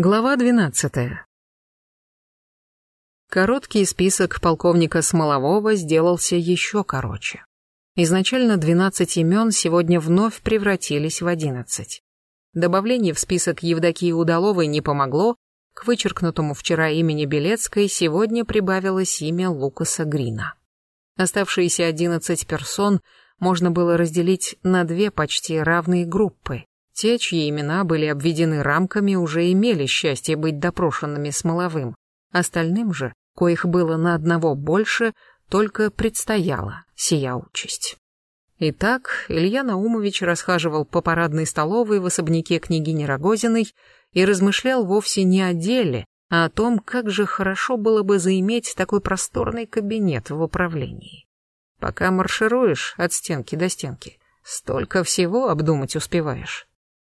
Глава 12. Короткий список полковника Смолового сделался еще короче. Изначально 12 имен сегодня вновь превратились в 11. Добавление в список Евдокии Удаловой не помогло, к вычеркнутому вчера имени Белецкой сегодня прибавилось имя Лукаса Грина. Оставшиеся 11 персон можно было разделить на две почти равные группы. Те, чьи имена были обведены рамками, уже имели счастье быть допрошенными Смоловым. Остальным же, коих было на одного больше, только предстояла сия участь. Итак, Илья Наумович расхаживал по парадной столовой в особняке княгини Рогозиной и размышлял вовсе не о деле, а о том, как же хорошо было бы заиметь такой просторный кабинет в управлении. Пока маршируешь от стенки до стенки, столько всего обдумать успеваешь.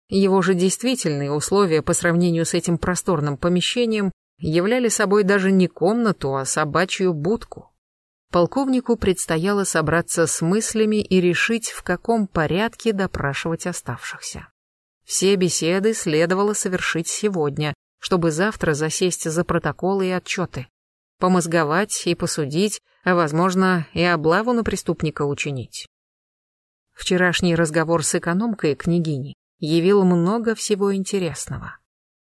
Его же действительные условия по сравнению с этим просторным помещением являли собой даже не комнату, а собачью будку. Полковнику предстояло собраться с мыслями и решить, в каком порядке допрашивать оставшихся. Все беседы следовало совершить сегодня, чтобы завтра засесть за протоколы и отчеты, помозговать и посудить, а, возможно, и облаву на преступника учинить. Вчерашний разговор с экономкой княгини явил много всего интересного.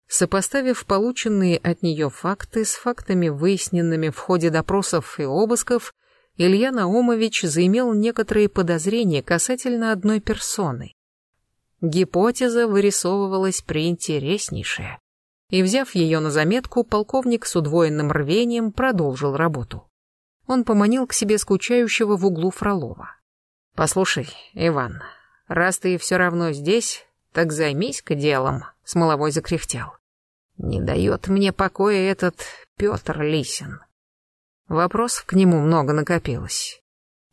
Сопоставив полученные от нее факты с фактами, выясненными в ходе допросов и обысков, Илья Наумович заимел некоторые подозрения касательно одной персоны. Гипотеза вырисовывалась приинтереснейшая, и, взяв ее на заметку, полковник с удвоенным рвением продолжил работу. Он поманил к себе скучающего в углу Фролова. «Послушай, Иван, раз ты все равно здесь, так займись-ка делом», — Смоловой закряхтел. «Не дает мне покоя этот Петр Лисин. Вопросов к нему много накопилось.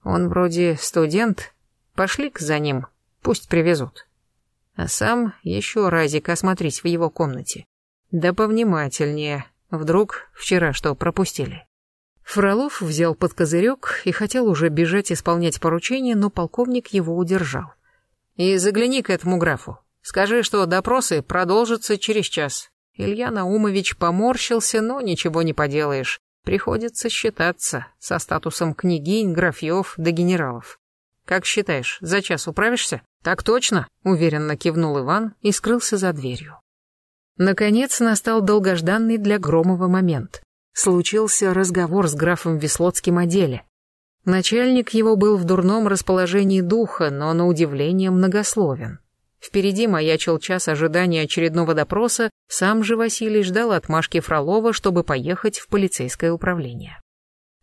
Он вроде студент, пошли-ка за ним, пусть привезут. А сам еще разик осмотрись в его комнате. Да повнимательнее, вдруг вчера что пропустили». Фролов взял под козырек и хотел уже бежать исполнять поручение, но полковник его удержал. «И загляни к этому графу. Скажи, что допросы продолжатся через час. Илья Наумович поморщился, но ничего не поделаешь. Приходится считаться со статусом княгинь, графьев да генералов. Как считаешь, за час управишься? Так точно, уверенно кивнул Иван и скрылся за дверью. Наконец настал долгожданный для Громова момент. Случился разговор с графом Веслоцким о деле. Начальник его был в дурном расположении духа, но на удивление многословен. Впереди маячил час ожидания очередного допроса, сам же Василий ждал отмашки Фролова, чтобы поехать в полицейское управление.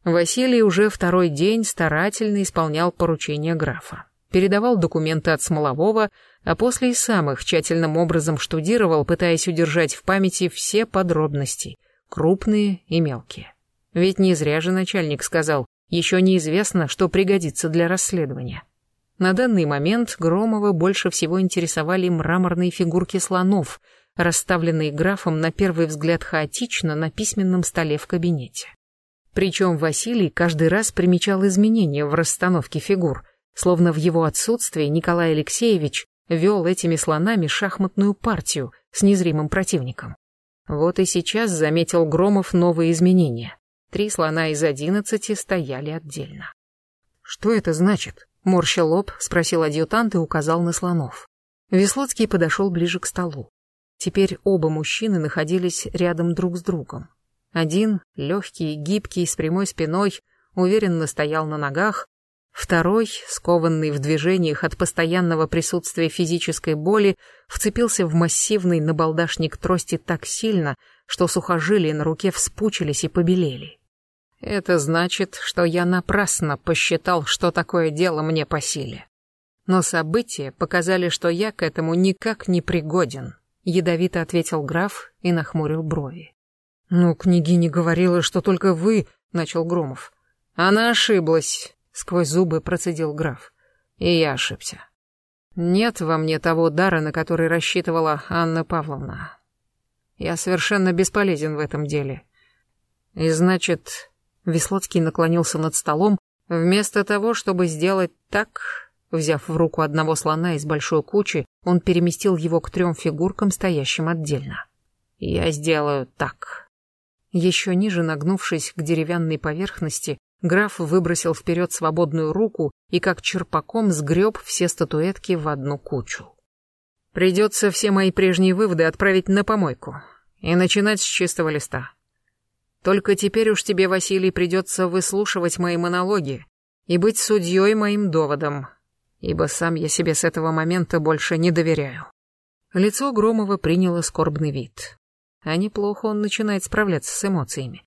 Василий уже второй день старательно исполнял поручения графа. Передавал документы от Смолового, а после и сам их тщательным образом штудировал, пытаясь удержать в памяти все подробности, крупные и мелкие. Ведь не зря же начальник сказал, еще неизвестно, что пригодится для расследования. На данный момент Громова больше всего интересовали мраморные фигурки слонов, расставленные графом на первый взгляд хаотично на письменном столе в кабинете. Причем Василий каждый раз примечал изменения в расстановке фигур, словно в его отсутствие Николай Алексеевич вел этими слонами шахматную партию с незримым противником. Вот и сейчас заметил Громов новые изменения. Три слона из одиннадцати стояли отдельно. «Что это значит?» Морща лоб, спросил адъютант и указал на слонов. Веслоцкий подошел ближе к столу. Теперь оба мужчины находились рядом друг с другом. Один, легкий, гибкий, с прямой спиной, уверенно стоял на ногах, Второй, скованный в движениях от постоянного присутствия физической боли, вцепился в массивный набалдашник трости так сильно, что сухожилия на руке вспучились и побелели. Это значит, что я напрасно посчитал, что такое дело мне по силе. Но события показали, что я к этому никак не пригоден, ядовито ответил граф и нахмурил брови. Ну, княгиня говорила, что только вы, начал Громов. Она ошиблась, сквозь зубы процедил граф. И я ошибся. Нет во мне того дара, на который рассчитывала Анна Павловна. Я совершенно бесполезен в этом деле. И значит, Веслоцкий наклонился над столом. Вместо того, чтобы сделать так, взяв в руку одного слона из большой кучи, он переместил его к трем фигуркам, стоящим отдельно. Я сделаю так. Еще ниже нагнувшись к деревянной поверхности, граф выбросил вперед свободную руку и как черпаком сгреб все статуэтки в одну кучу. Придется все мои прежние выводы отправить на помойку и начинать с чистого листа. Только теперь уж тебе, Василий, придется выслушивать мои монологи и быть судьей моим доводом, ибо сам я себе с этого момента больше не доверяю. Лицо Громова приняло скорбный вид. А неплохо он начинает справляться с эмоциями.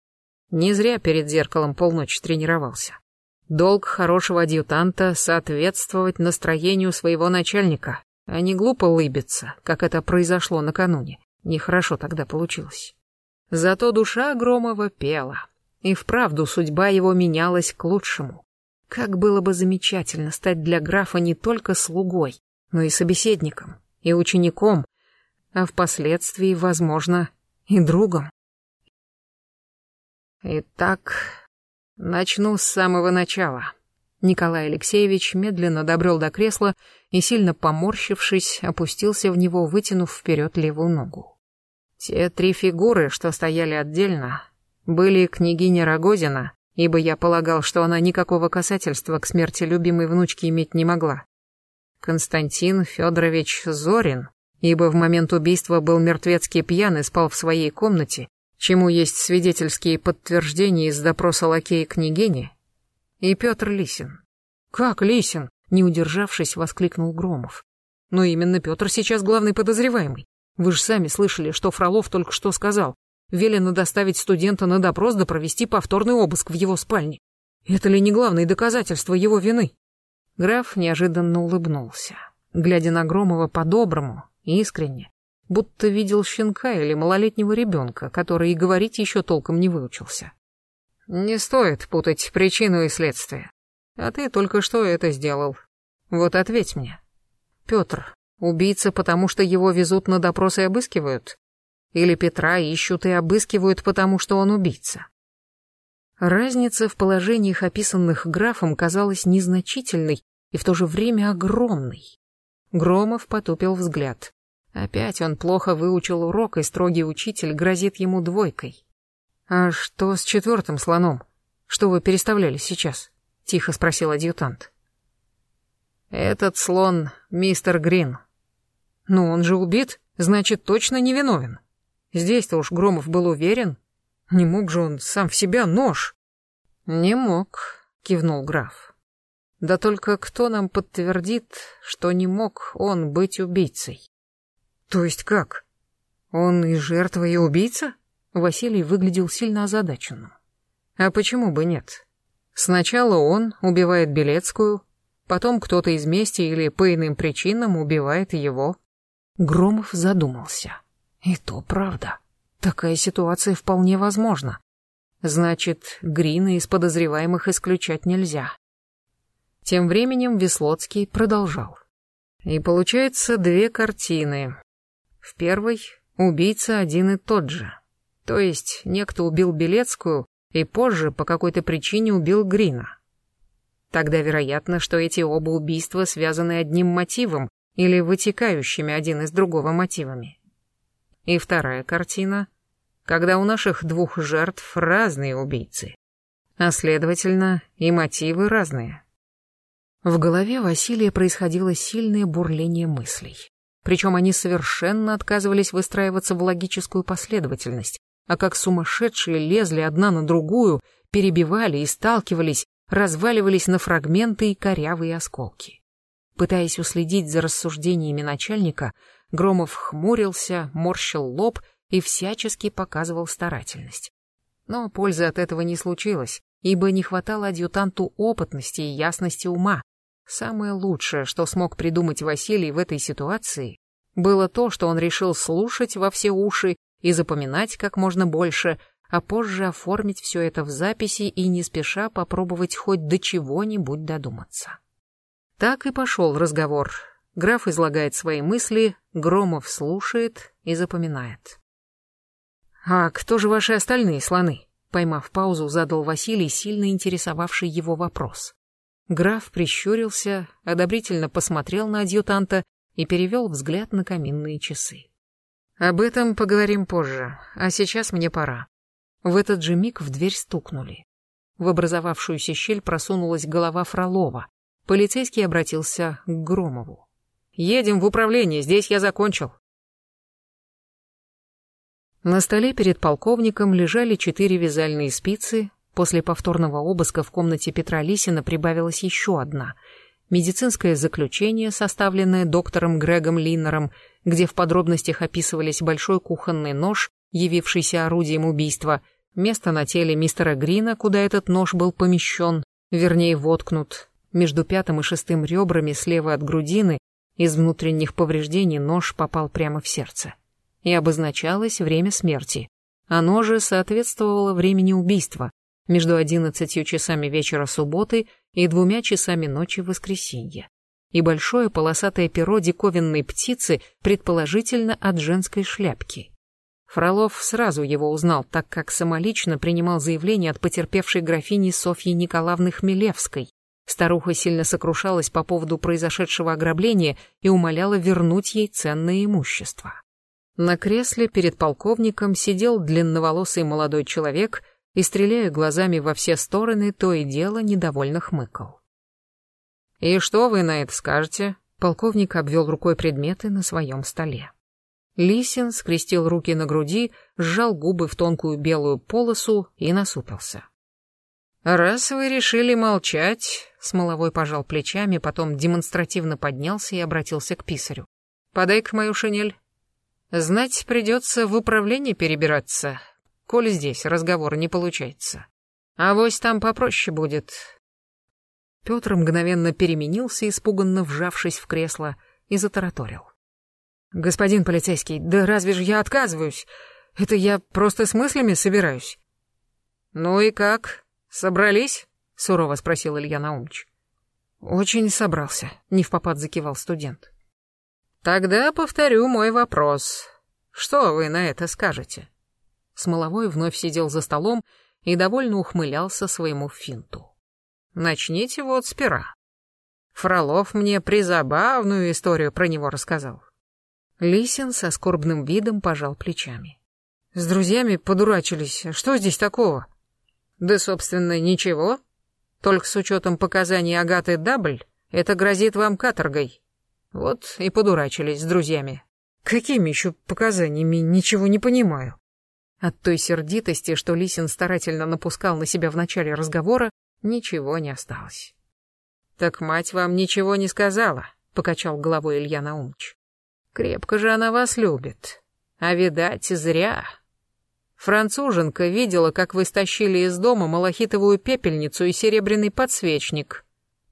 Не зря перед зеркалом полночи тренировался. Долг хорошего адъютанта — соответствовать настроению своего начальника, а не глупо улыбиться, как это произошло накануне. Нехорошо тогда получилось. Зато душа Громова пела. И вправду судьба его менялась к лучшему. Как было бы замечательно стать для графа не только слугой, но и собеседником, и учеником, а впоследствии, возможно, и другом. Итак, начну с самого начала. Николай Алексеевич медленно добрел до кресла и, сильно поморщившись, опустился в него, вытянув вперед левую ногу. Те три фигуры, что стояли отдельно, были княгиня Рогозина, ибо я полагал, что она никакого касательства к смерти любимой внучки иметь не могла. Константин Федорович Зорин, ибо в момент убийства был мертвецки пьян и спал в своей комнате, чему есть свидетельские подтверждения из допроса лакея княгини, и Петр Лисин. «Как Лисин?» — не удержавшись, воскликнул Громов. «Но именно Петр сейчас главный подозреваемый. Вы же сами слышали, что Фролов только что сказал. Велено доставить студента на допрос да провести повторный обыск в его спальне. Это ли не главное доказательство его вины?» Граф неожиданно улыбнулся, глядя на Громова по-доброму, искренне, будто видел щенка или малолетнего ребенка, который и говорить еще толком не выучился. Не стоит путать причину и следствие. А ты только что это сделал. Вот ответь мне. Петр, убийца, потому что его везут на допрос и обыскивают? Или Петра ищут и обыскивают, потому что он убийца? Разница в положениях, описанных графом, казалась незначительной и в то же время огромной. Громов потупил взгляд. Опять он плохо выучил урок, и строгий учитель грозит ему двойкой. «А что с четвертым слоном? Что вы переставляли сейчас?» — тихо спросил адъютант. «Этот слон — мистер Грин». «Ну, он же убит, значит, точно невиновен. Здесь-то уж Громов был уверен. Не мог же он сам в себя нож?» «Не мог», — кивнул граф. «Да только кто нам подтвердит, что не мог он быть убийцей?» «То есть как? Он и жертва, и убийца?» Василий выглядел сильно озадаченным. А почему бы нет? Сначала он убивает Белецкую, потом кто-то из мести или по иным причинам убивает его. Громов задумался. И то правда. Такая ситуация вполне возможна. Значит, Грина из подозреваемых исключать нельзя. Тем временем Веслоцкий продолжал. И получается две картины. В первой убийца один и тот же. То есть некто убил Белецкую и позже по какой-то причине убил Грина. Тогда вероятно, что эти оба убийства связаны одним мотивом или вытекающими один из другого мотивами. И вторая картина, когда у наших двух жертв разные убийцы, а следовательно и мотивы разные. В голове Василия происходило сильное бурление мыслей. Причем они совершенно отказывались выстраиваться в логическую последовательность, а как сумасшедшие лезли одна на другую, перебивали и сталкивались, разваливались на фрагменты и корявые осколки. Пытаясь уследить за рассуждениями начальника, Громов хмурился, морщил лоб и всячески показывал старательность. Но пользы от этого не случилось, ибо не хватало адъютанту опытности и ясности ума. Самое лучшее, что смог придумать Василий в этой ситуации, было то, что он решил слушать во все уши и запоминать как можно больше, а позже оформить все это в записи и не спеша попробовать хоть до чего-нибудь додуматься. Так и пошел разговор. Граф излагает свои мысли, Громов слушает и запоминает. «А кто же ваши остальные слоны?» Поймав паузу, задал Василий, сильно интересовавший его вопрос. Граф прищурился, одобрительно посмотрел на адъютанта и перевел взгляд на каминные часы. Об этом поговорим позже, а сейчас мне пора. В этот же миг в дверь стукнули. В образовавшуюся щель просунулась голова Фролова. Полицейский обратился к Громову. «Едем в управление, здесь я закончил». На столе перед полковником лежали четыре вязальные спицы. После повторного обыска в комнате Петра Лисина прибавилась еще одна. Медицинское заключение, составленное доктором Грегом Линнером, где в подробностях описывались большой кухонный нож, явившийся орудием убийства, место на теле мистера Грина, куда этот нож был помещен, вернее воткнут, между пятым и шестым ребрами слева от грудины, из внутренних повреждений нож попал прямо в сердце и обозначалось время смерти. Оно же соответствовало времени убийства, между одиннадцатью часами вечера субботы и двумя часами ночи воскресенья. И большое полосатое перо диковинной птицы, предположительно от женской шляпки. Фролов сразу его узнал, так как самолично принимал заявление от потерпевшей графини Софьи Николаевны Хмелевской. Старуха сильно сокрушалась по поводу произошедшего ограбления и умоляла вернуть ей ценное имущество. На кресле перед полковником сидел длинноволосый молодой человек и, стреляя глазами во все стороны, то и дело недовольно хмыкал. «И что вы на это скажете?» Полковник обвел рукой предметы на своем столе. Лисин скрестил руки на груди, сжал губы в тонкую белую полосу и насупился. «Раз вы решили молчать», — Смоловой пожал плечами, потом демонстративно поднялся и обратился к писарю. «Подай-ка мою шинель». Знать придется в управление перебираться, коль здесь разговор не получается. А вось там попроще будет. Петр мгновенно переменился, испуганно вжавшись в кресло, и затараторил. «Господин полицейский, да разве же я отказываюсь? Это я просто с мыслями собираюсь». «Ну и как? Собрались?» — сурово спросил Илья Наумович. «Очень собрался», — не в попад закивал студент. Тогда повторю мой вопрос. Что вы на это скажете? Смоловой вновь сидел за столом и довольно ухмылялся своему финту. Начните вот с пера. Фролов мне призабавную историю про него рассказал. Лисин со скорбным видом пожал плечами. С друзьями подурачились. Что здесь такого? Да, собственно, ничего. Только с учетом показаний Агаты Дабль, это грозит вам каторгой. Вот и подурачились с друзьями. Какими еще показаниями, ничего не понимаю. От той сердитости, что Лисин старательно напускал на себя в начале разговора, ничего не осталось. «Так мать вам ничего не сказала», — покачал головой Илья Наумович. «Крепко же она вас любит. А, видать, зря. Француженка видела, как вы стащили из дома малахитовую пепельницу и серебряный подсвечник,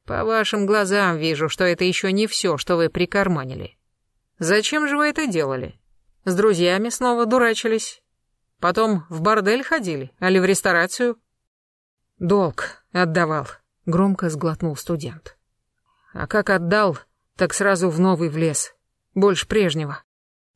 по вашим глазам вижу, что это еще не все, что вы прикарманили. Зачем же вы это делали? С друзьями снова дурачились? Потом в бордель ходили, али в ресторацию? Долг отдавал, громко сглотнул студент. А как отдал, так сразу в новый влез. Больше прежнего.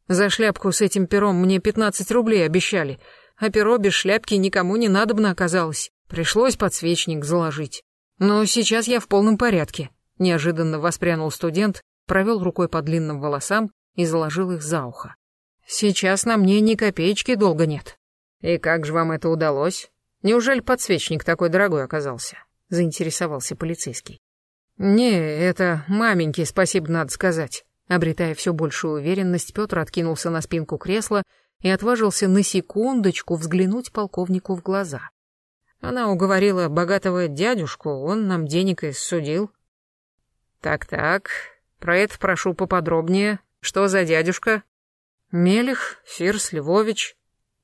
За шляпку с этим пером мне 15 рублей обещали, а перо без шляпки никому не надобно оказалось. Пришлось подсвечник заложить. Но сейчас я в полном порядке. Неожиданно воспрянул студент, провел рукой по длинным волосам и заложил их за ухо. Сейчас на мне ни копеечки долго нет. И как же вам это удалось? Неужели подсвечник такой дорогой оказался? Заинтересовался полицейский. Не, это маменьке спасибо надо сказать. Обретая все большую уверенность, Петр откинулся на спинку кресла и отважился на секундочку взглянуть полковнику в глаза. Она уговорила богатого дядюшку, он нам денег и судил. Так-так, про это прошу поподробнее. Что за дядюшка? Мелих Фирс Львович.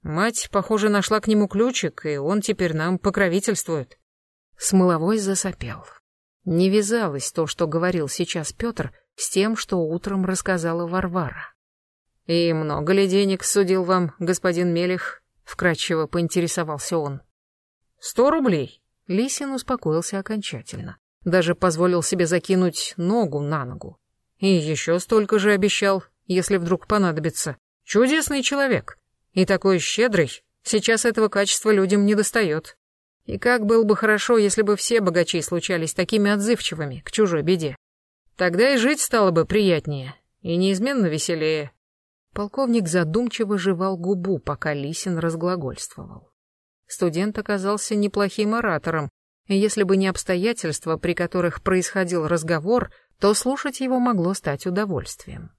Мать, похоже, нашла к нему ключик, и он теперь нам покровительствует. Смоловой засопел. Не вязалось то, что говорил сейчас Петр, с тем, что утром рассказала Варвара. «И много ли денег судил вам, господин Мелих?» — вкратчиво поинтересовался он. Сто рублей. Лисин успокоился окончательно. Даже позволил себе закинуть ногу на ногу. И еще столько же обещал, если вдруг понадобится. Чудесный человек. И такой щедрый. Сейчас этого качества людям не достает. И как было бы хорошо, если бы все богачи случались такими отзывчивыми к чужой беде. Тогда и жить стало бы приятнее, и неизменно веселее. Полковник задумчиво жевал губу, пока Лисин разглагольствовал. Студент оказался неплохим оратором, и если бы не обстоятельства, при которых происходил разговор, то слушать его могло стать удовольствием.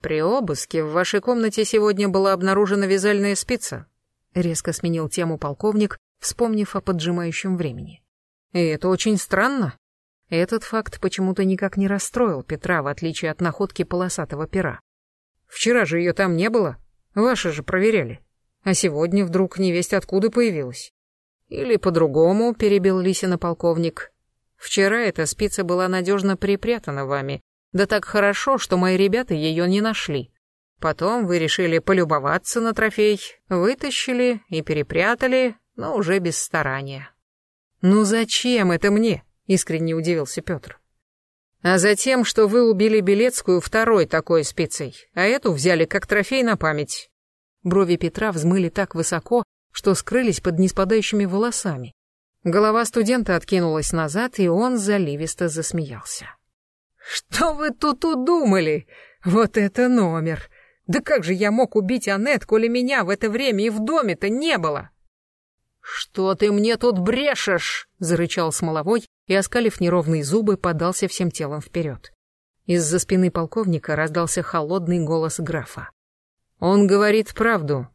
«При обыске в вашей комнате сегодня была обнаружена вязальная спица», резко сменил тему полковник, вспомнив о поджимающем времени. «И это очень странно». Этот факт почему-то никак не расстроил Петра, в отличие от находки полосатого пера. «Вчера же ее там не было. Ваши же проверяли. А сегодня вдруг невесть откуда появилась». «Или по-другому», — перебил Лисина полковник. «Вчера эта спица была надежно припрятана вами, да так хорошо, что мои ребята ее не нашли. Потом вы решили полюбоваться на трофей, вытащили и перепрятали, но уже без старания. «Ну зачем это мне?» — искренне удивился Петр. «А затем, что вы убили Белецкую второй такой спицей, а эту взяли как трофей на память». Брови Петра взмыли так высоко, что скрылись под неспадающими волосами. Голова студента откинулась назад, и он заливисто засмеялся. «Что вы тут удумали? Вот это номер! Да как же я мог убить Аннет, коли меня в это время и в доме-то не было?» «Что ты мне тут брешешь?» — зарычал Смоловой и, оскалив неровные зубы, подался всем телом вперед. Из-за спины полковника раздался холодный голос графа. «Он говорит правду.